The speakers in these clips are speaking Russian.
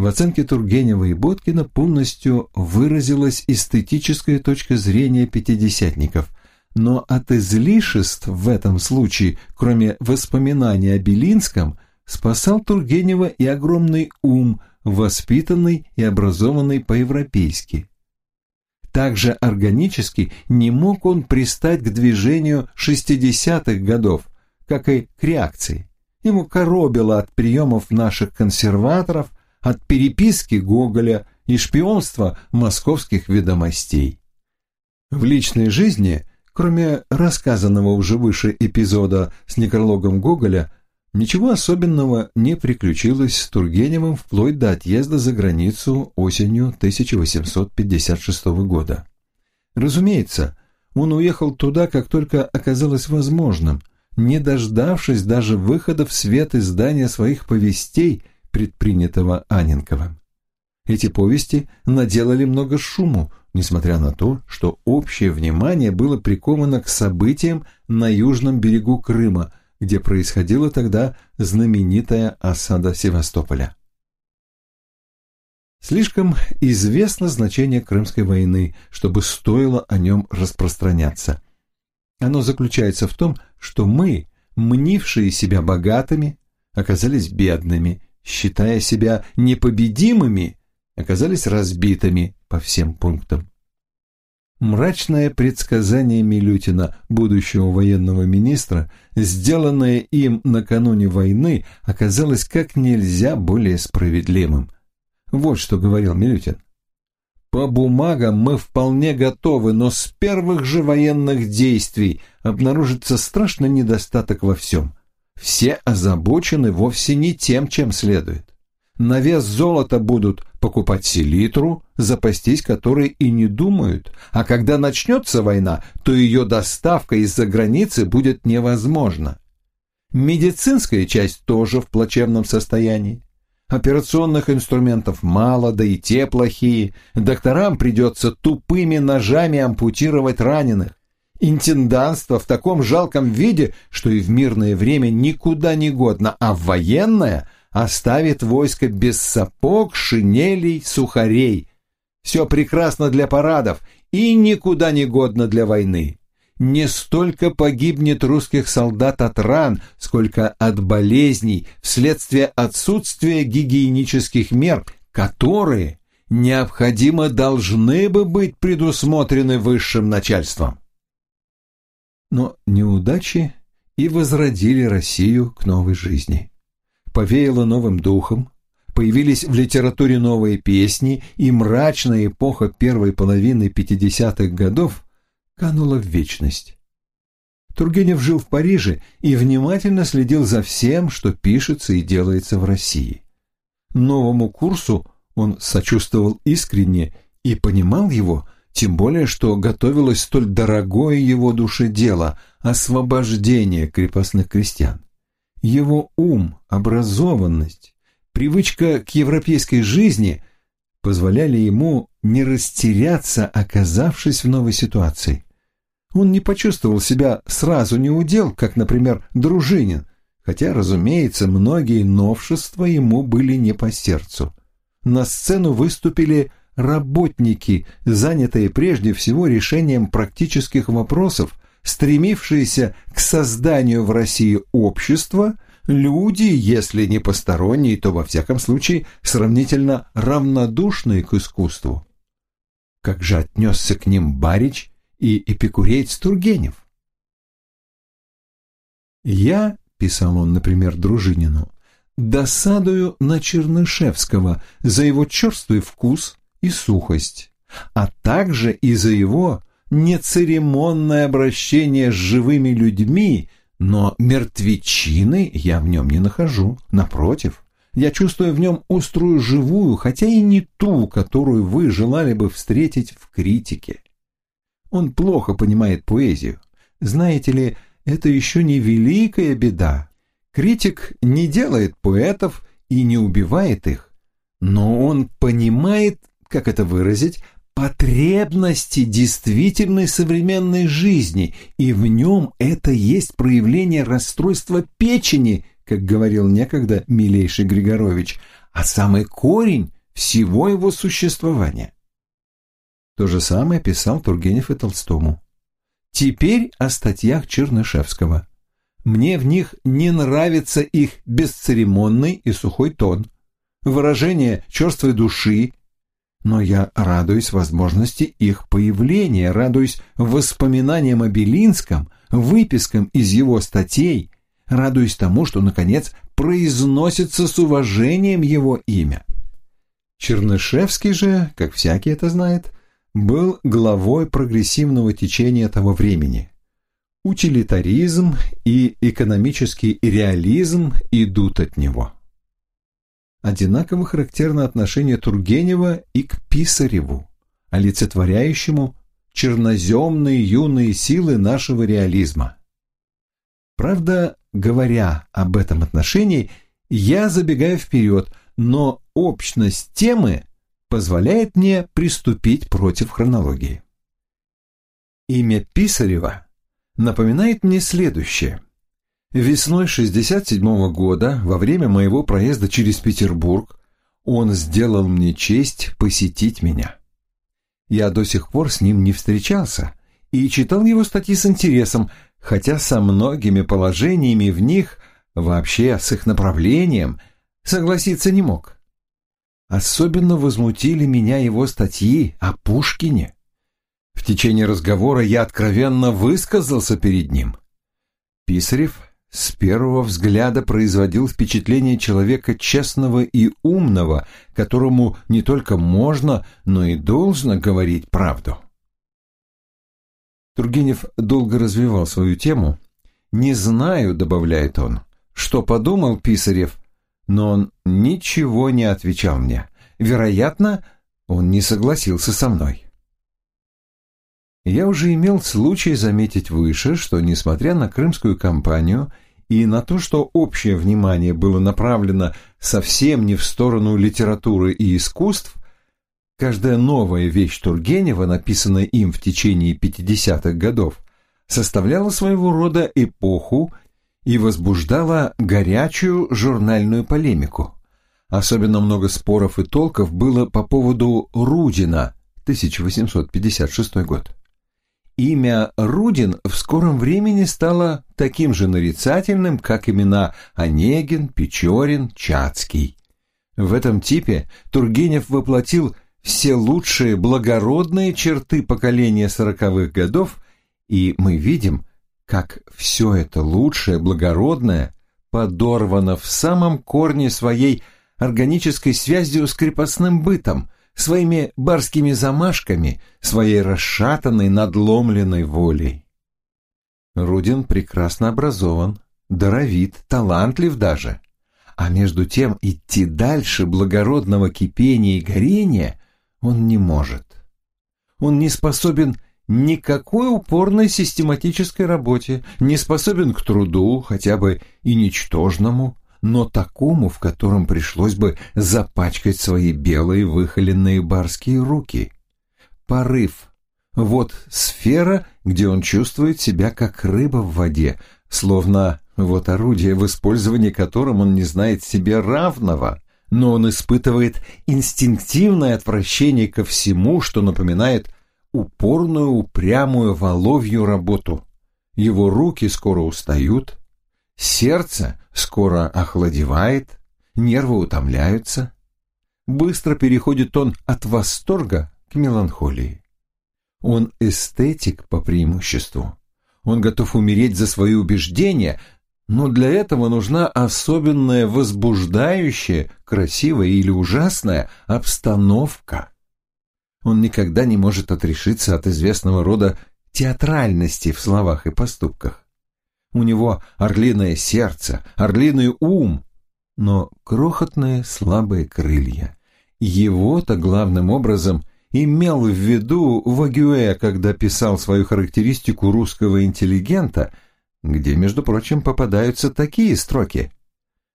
В оценке Тургенева и Боткина полностью выразилась эстетическая точка зрения пятидесятников, но от излишеств в этом случае, кроме воспоминаний о Белинском, спасал Тургенева и огромный ум, воспитанный и образованный по-европейски. Также органически не мог он пристать к движению 60-х годов, как и к реакции. Ему коробило от приемов наших консерваторов – от переписки Гоголя и шпионства московских ведомостей. В личной жизни, кроме рассказанного уже выше эпизода с некрологом Гоголя, ничего особенного не приключилось с Тургеневым вплоть до отъезда за границу осенью 1856 года. Разумеется, он уехал туда, как только оказалось возможным, не дождавшись даже выхода в свет издания своих повестей – предпринятого Анинковым. Эти повести наделали много шуму, несмотря на то, что общее внимание было приковано к событиям на южном берегу Крыма, где происходила тогда знаменитая осада Севастополя. Слишком известно значение Крымской войны, чтобы стоило о нем распространяться. Оно заключается в том, что мы, мнившие себя богатыми, оказались бедными – считая себя непобедимыми, оказались разбитыми по всем пунктам. Мрачное предсказание Милютина, будущего военного министра, сделанное им накануне войны, оказалось как нельзя более справедливым. Вот что говорил Милютин. «По бумагам мы вполне готовы, но с первых же военных действий обнаружится страшный недостаток во всем все озабочены вовсе не тем, чем следует. На вес золота будут покупать селитру, запастись которой и не думают, а когда начнется война, то ее доставка из-за границы будет невозможна. Медицинская часть тоже в плачевном состоянии. Операционных инструментов мало, да и те плохие. Докторам придется тупыми ножами ампутировать раненых интенданство в таком жалком виде, что и в мирное время никуда не годно, а военное оставит войско без сапог, шинелей, сухарей. Все прекрасно для парадов и никуда не годно для войны. Не столько погибнет русских солдат от ран, сколько от болезней вследствие отсутствия гигиенических мер, которые необходимо должны бы быть предусмотрены высшим начальством но неудачи и возродили Россию к новой жизни. Повеяло новым духом, появились в литературе новые песни, и мрачная эпоха первой половины 50-х годов канула в вечность. Тургенев жил в Париже и внимательно следил за всем, что пишется и делается в России. Новому курсу он сочувствовал искренне и понимал его – тем более, что готовилось столь дорогое его душе дело – освобождение крепостных крестьян. Его ум, образованность, привычка к европейской жизни позволяли ему не растеряться, оказавшись в новой ситуации. Он не почувствовал себя сразу неудел, как, например, Дружинин, хотя, разумеется, многие новшества ему были не по сердцу. На сцену выступили работники, занятые прежде всего решением практических вопросов, стремившиеся к созданию в России общества, люди, если не посторонние, то во всяком случае сравнительно равнодушные к искусству. Как же отнесся к ним Барич и эпикурейц Тургенев? «Я», — писал он, например, Дружинину, — «досадую на Чернышевского за его черствый вкус, и сухость, а также из-за его нецеремонное обращение с живыми людьми, но мертвечины я в нем не нахожу. Напротив, я чувствую в нем острую живую, хотя и не ту, которую вы желали бы встретить в критике. Он плохо понимает поэзию. Знаете ли, это еще не великая беда. Критик не делает поэтов и не убивает их, но он понимает как это выразить, потребности действительной современной жизни, и в нем это есть проявление расстройства печени, как говорил некогда милейший Григорович, а самый корень всего его существования. То же самое писал Тургенев и Толстому. Теперь о статьях Чернышевского. Мне в них не нравится их бесцеремонный и сухой тон, выражение черствой души но я радуюсь возможности их появления, радуюсь воспоминаниям о Белинском, выпискам из его статей, радуюсь тому, что, наконец, произносится с уважением его имя. Чернышевский же, как всякий это знает, был главой прогрессивного течения того времени. Утилитаризм и экономический реализм идут от него одинаково характерно отношение Тургенева и к Писареву, олицетворяющему черноземные юные силы нашего реализма. Правда, говоря об этом отношении, я забегаю вперед, но общность темы позволяет мне приступить против хронологии. Имя Писарева напоминает мне следующее – Весной 67-го года, во время моего проезда через Петербург, он сделал мне честь посетить меня. Я до сих пор с ним не встречался и читал его статьи с интересом, хотя со многими положениями в них, вообще с их направлением, согласиться не мог. Особенно возмутили меня его статьи о Пушкине. В течение разговора я откровенно высказался перед ним. Писарев с первого взгляда производил впечатление человека честного и умного, которому не только можно, но и должно говорить правду. Тургенев долго развивал свою тему. «Не знаю», — добавляет он, — «что подумал Писарев, но он ничего не отвечал мне. Вероятно, он не согласился со мной». Я уже имел случай заметить выше, что, несмотря на крымскую кампанию и на то, что общее внимание было направлено совсем не в сторону литературы и искусств, каждая новая вещь Тургенева, написанная им в течение 50-х годов, составляла своего рода эпоху и возбуждала горячую журнальную полемику. Особенно много споров и толков было по поводу Рудина, 1856 год имя Рудин в скором времени стало таким же нарицательным, как имена Онегин, Печорин, Чацкий. В этом типе Тургенев воплотил все лучшие благородные черты поколения сороковых годов, и мы видим, как все это лучшее, благородное подорвано в самом корне своей органической связью с крепостным бытом – своими барскими замашками, своей расшатанной, надломленной волей. Рудин прекрасно образован, даровит, талантлив даже. А между тем идти дальше благородного кипения и горения он не может. Он не способен никакой упорной систематической работе, не способен к труду, хотя бы и ничтожному, но такому, в котором пришлось бы запачкать свои белые выхоленные барские руки. Порыв. Вот сфера, где он чувствует себя как рыба в воде, словно вот орудие, в использовании которым он не знает себе равного, но он испытывает инстинктивное отвращение ко всему, что напоминает упорную, упрямую воловью работу. Его руки скоро устают, Сердце скоро охладевает, нервы утомляются. Быстро переходит он от восторга к меланхолии. Он эстетик по преимуществу. Он готов умереть за свои убеждения, но для этого нужна особенная возбуждающая, красивая или ужасная обстановка. Он никогда не может отрешиться от известного рода театральности в словах и поступках. У него орлиное сердце, орлиный ум, но крохотные слабые крылья. Его-то главным образом имел в виду Вагюэ, когда писал свою характеристику русского интеллигента, где, между прочим, попадаются такие строки.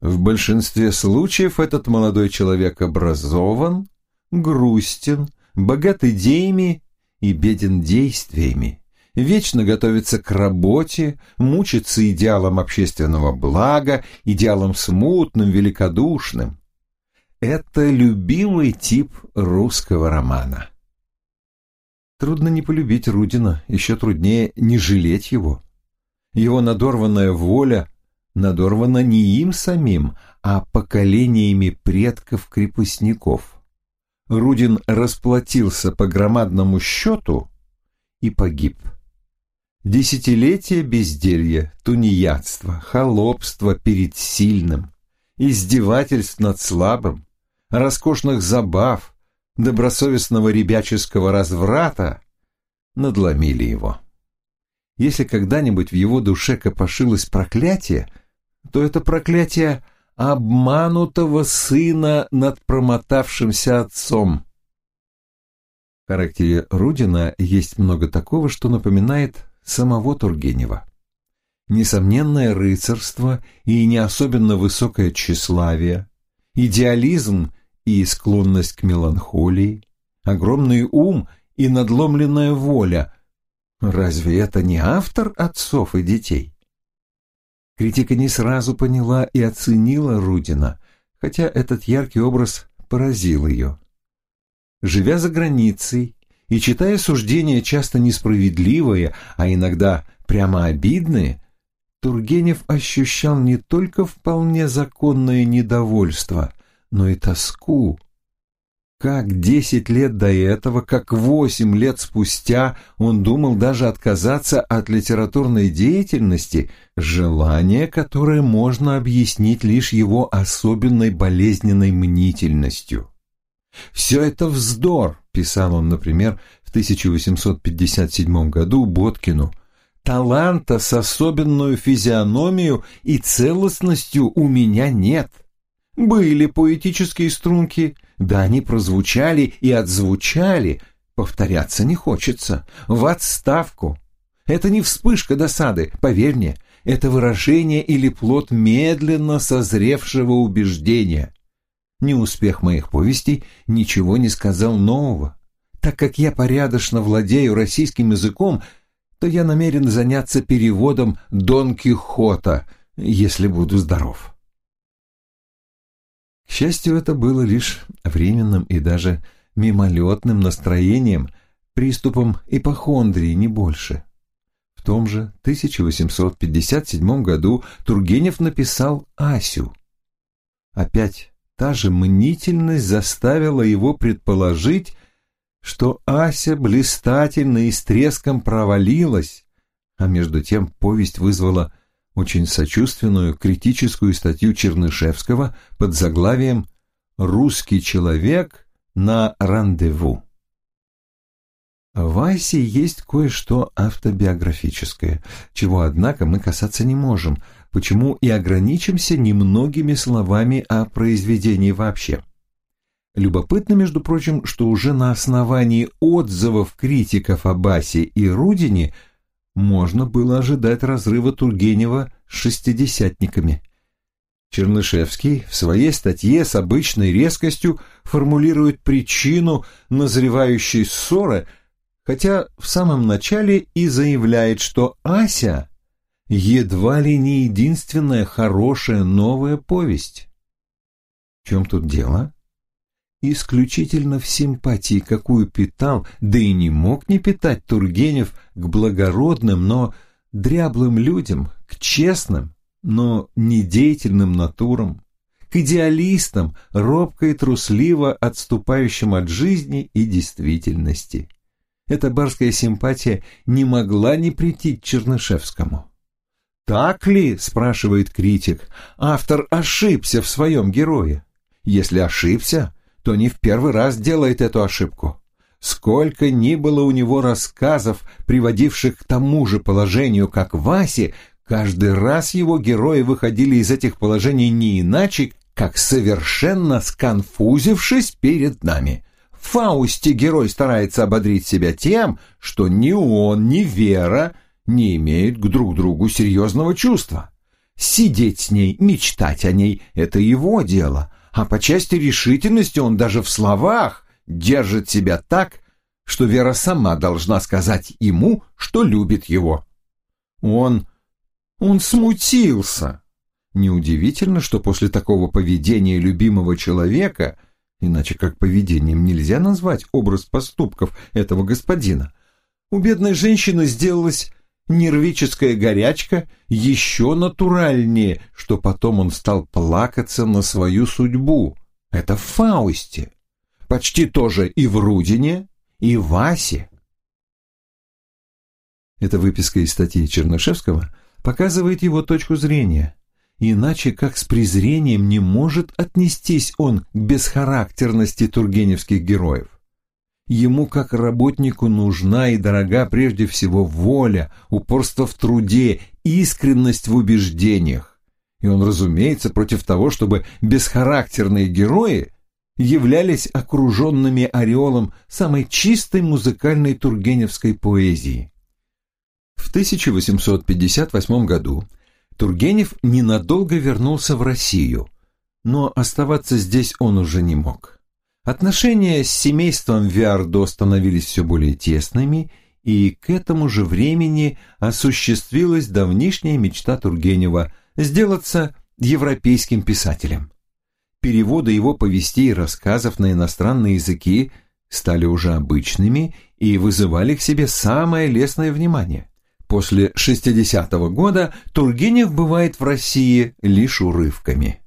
В большинстве случаев этот молодой человек образован, грустен, богат идеями и беден действиями вечно готовится к работе, мучится идеалом общественного блага, идеалом смутным, великодушным. Это любимый тип русского романа. Трудно не полюбить Рудина, еще труднее не жалеть его. Его надорванная воля надорвана не им самим, а поколениями предков-крепостников. Рудин расплатился по громадному счету и погиб. Десятилетия безделья, тунеядства, холопства перед сильным, издевательств над слабым, роскошных забав, добросовестного ребяческого разврата надломили его. Если когда-нибудь в его душе копошилось проклятие, то это проклятие обманутого сына над промотавшимся отцом. В характере Рудина есть много такого, что напоминает самого Тургенева. Несомненное рыцарство и не особенно высокое тщеславие, идеализм и склонность к меланхолии, огромный ум и надломленная воля. Разве это не автор отцов и детей? Критика не сразу поняла и оценила Рудина, хотя этот яркий образ поразил ее. Живя за границей, и читая суждения, часто несправедливые, а иногда прямо обидные, Тургенев ощущал не только вполне законное недовольство, но и тоску. Как десять лет до этого, как восемь лет спустя он думал даже отказаться от литературной деятельности, желание, которое можно объяснить лишь его особенной болезненной мнительностью. Все это вздор, Писал он, например, в 1857 году Боткину «Таланта с особенную физиономию и целостностью у меня нет. Были поэтические струнки, да они прозвучали и отзвучали, повторяться не хочется, в отставку. Это не вспышка досады, поверь мне, это выражение или плод медленно созревшего убеждения. Неуспех моих повестей ничего не сказал нового. Так как я порядочно владею российским языком, то я намерен заняться переводом Дон Кихота, если буду здоров. К счастью, это было лишь временным и даже мимолетным настроением, приступом ипохондрии, не больше. В том же 1857 году Тургенев написал Асю. Опять Та же мнительность заставила его предположить, что Ася блистательно и с треском провалилась, а между тем повесть вызвала очень сочувственную критическую статью Чернышевского под заглавием «Русский человек на рандеву». В Асе есть кое-что автобиографическое, чего, однако, мы касаться не можем – почему и ограничимся немногими словами о произведении вообще. Любопытно, между прочим, что уже на основании отзывов критиков о Басе и Рудине можно было ожидать разрыва Тургенева с шестидесятниками. Чернышевский в своей статье с обычной резкостью формулирует причину назревающей ссоры, хотя в самом начале и заявляет, что Ася едва ли не единственная хорошая новая повесть. В чем тут дело? Исключительно в симпатии, какую питал, да и не мог не питать Тургенев к благородным, но дряблым людям, к честным, но недеятельным натурам, к идеалистам, робко и трусливо отступающим от жизни и действительности. Эта барская симпатия не могла не прийти Чернышевскому. Так ли, спрашивает критик, автор ошибся в своем герое? Если ошибся, то не в первый раз делает эту ошибку. Сколько ни было у него рассказов, приводивших к тому же положению, как Васи, каждый раз его герои выходили из этих положений не иначе, как совершенно сконфузившись перед нами. В Фаусте герой старается ободрить себя тем, что ни он, ни Вера — не имеют к друг другу серьезного чувства. Сидеть с ней, мечтать о ней – это его дело, а по части решительности он даже в словах держит себя так, что Вера сама должна сказать ему, что любит его. Он... он смутился. Неудивительно, что после такого поведения любимого человека, иначе как поведением нельзя назвать образ поступков этого господина, у бедной женщины сделалось нервическая горячка еще натуральнее, что потом он стал плакаться на свою судьбу. Это в Фаусте. Почти тоже и в Рудине, и в Асе. Эта выписка из статьи Чернышевского показывает его точку зрения. Иначе как с презрением не может отнестись он к бесхарактерности тургеневских героев. Ему, как работнику, нужна и дорога прежде всего воля, упорство в труде, искренность в убеждениях. И он, разумеется, против того, чтобы бесхарактерные герои являлись окруженными ореолом самой чистой музыкальной тургеневской поэзии. В 1858 году Тургенев ненадолго вернулся в Россию, но оставаться здесь он уже не мог. Отношения с семейством Виардо становились все более тесными, и к этому же времени осуществилась давнишняя мечта Тургенева – сделаться европейским писателем. Переводы его повестей и рассказов на иностранные языки стали уже обычными и вызывали к себе самое лестное внимание. После 60-го года Тургенев бывает в России лишь урывками –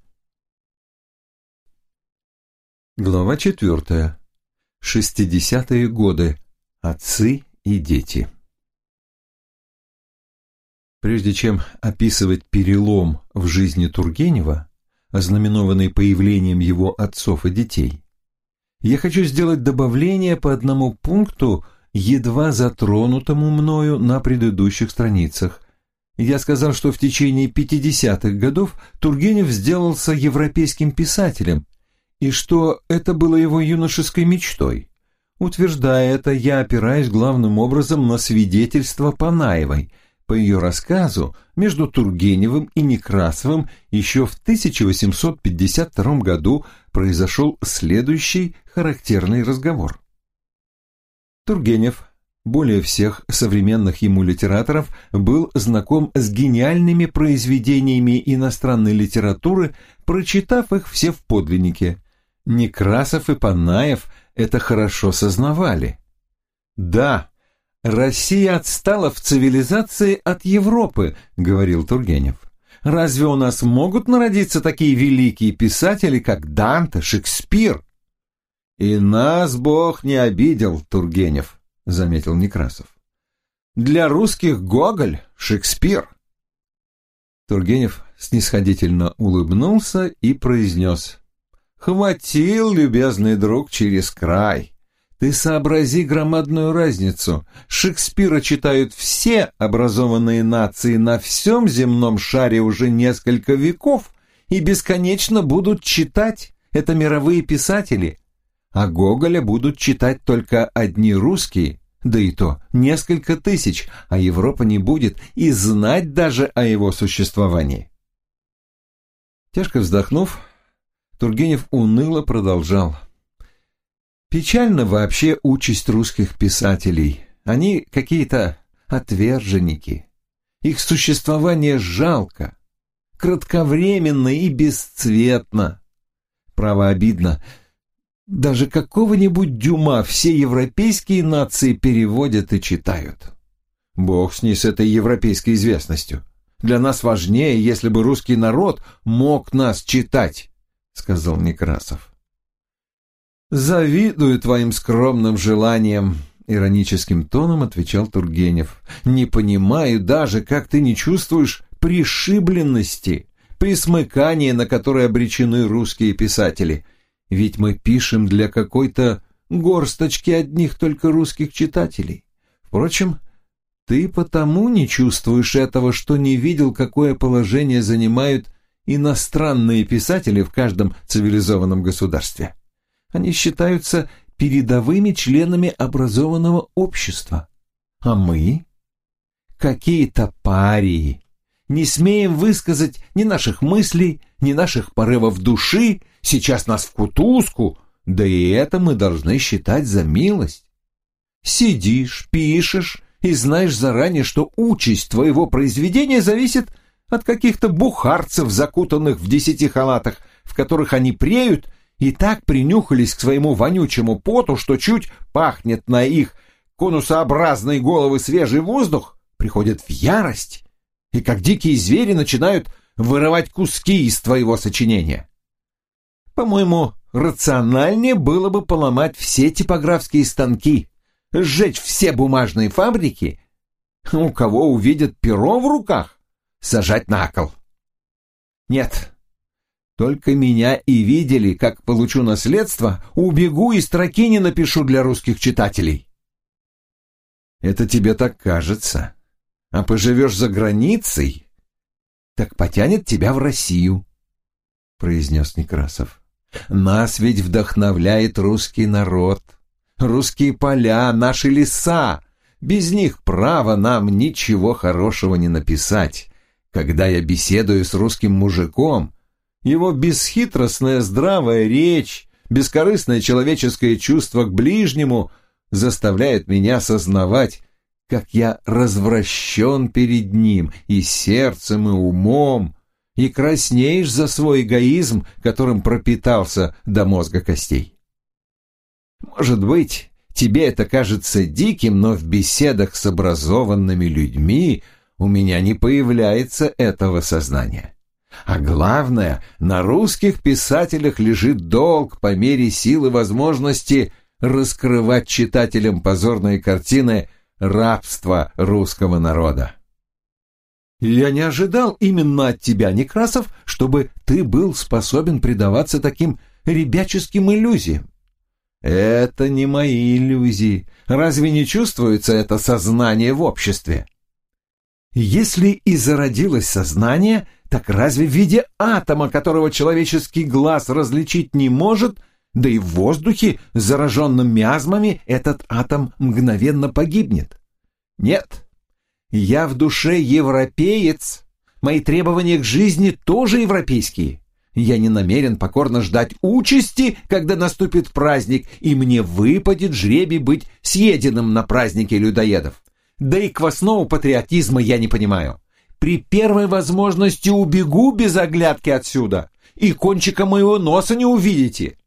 Глава 4. 60-е годы. Отцы и дети. Прежде чем описывать перелом в жизни Тургенева, ознаменованный появлением его отцов и детей, я хочу сделать добавление по одному пункту, едва затронутому мною на предыдущих страницах. Я сказал, что в течение 50-х годов Тургенев сделался европейским писателем – и что это было его юношеской мечтой. Утверждая это, я опираюсь главным образом на свидетельство Панаевой. По ее рассказу, между Тургеневым и Некрасовым еще в 1852 году произошел следующий характерный разговор. Тургенев, более всех современных ему литераторов, был знаком с гениальными произведениями иностранной литературы, прочитав их все в подлиннике – Некрасов и Панаев это хорошо сознавали. «Да, Россия отстала в цивилизации от Европы», — говорил Тургенев. «Разве у нас могут народиться такие великие писатели, как Данте, Шекспир?» «И нас Бог не обидел, Тургенев», — заметил Некрасов. «Для русских Гоголь, Шекспир». Тургенев снисходительно улыбнулся и произнес Хватил, любезный друг, через край. Ты сообрази громадную разницу. Шекспира читают все образованные нации на всем земном шаре уже несколько веков и бесконечно будут читать. Это мировые писатели. А Гоголя будут читать только одни русские, да и то несколько тысяч, а Европа не будет и знать даже о его существовании. Тяжко вздохнув, Тургенев уныло продолжал. Печально вообще участь русских писателей. Они какие-то отверженники. Их существование жалко, кратковременно и бесцветно. Право обидно. Даже какого-нибудь Дюма все европейские нации переводят и читают. Бог с ней с этой европейской известностью. Для нас важнее, если бы русский народ мог нас читать сказал Некрасов. «Завидую твоим скромным желаниям», — ироническим тоном отвечал Тургенев. «Не понимаю даже, как ты не чувствуешь пришибленности, присмыкания, на которое обречены русские писатели. Ведь мы пишем для какой-то горсточки одних только русских читателей. Впрочем, ты потому не чувствуешь этого, что не видел, какое положение занимают иностранные писатели в каждом цивилизованном государстве. Они считаются передовыми членами образованного общества. А мы? Какие-то парии. Не смеем высказать ни наших мыслей, ни наших порывов души, сейчас нас в кутузку, да и это мы должны считать за милость. Сидишь, пишешь и знаешь заранее, что участь твоего произведения зависит от каких-то бухарцев, закутанных в десяти халатах, в которых они преют, и так принюхались к своему вонючему поту, что чуть пахнет на их конусообразные головы свежий воздух, приходят в ярость и, как дикие звери, начинают вырывать куски из твоего сочинения. По-моему, рациональнее было бы поломать все типографские станки, сжечь все бумажные фабрики. У кого увидят перо в руках, сажать на кол. Нет, только меня и видели, как получу наследство, убегу и строки не напишу для русских читателей. Это тебе так кажется. А поживешь за границей, так потянет тебя в Россию, произнес Некрасов. Нас ведь вдохновляет русский народ, русские поля, наши леса. Без них право нам ничего хорошего не написать. Когда я беседую с русским мужиком, его бесхитростная здравая речь, бескорыстное человеческое чувство к ближнему заставляет меня сознавать, как я развращен перед ним и сердцем, и умом, и краснеешь за свой эгоизм, которым пропитался до мозга костей. Может быть, тебе это кажется диким, но в беседах с образованными людьми – у меня не появляется этого сознания. А главное, на русских писателях лежит долг по мере силы возможности раскрывать читателям позорные картины рабства русского народа. Я не ожидал именно от тебя, Некрасов, чтобы ты был способен предаваться таким ребяческим иллюзиям. Это не мои иллюзии. Разве не чувствуется это сознание в обществе? Если и зародилось сознание, так разве в виде атома, которого человеческий глаз различить не может, да и в воздухе, зараженном миазмами, этот атом мгновенно погибнет? Нет. Я в душе европеец. Мои требования к жизни тоже европейские. Я не намерен покорно ждать участи, когда наступит праздник, и мне выпадет жребий быть съеденным на празднике людоедов. Да и квасного патриотизма я не понимаю. При первой возможности убегу без оглядки отсюда, и кончика моего носа не увидите.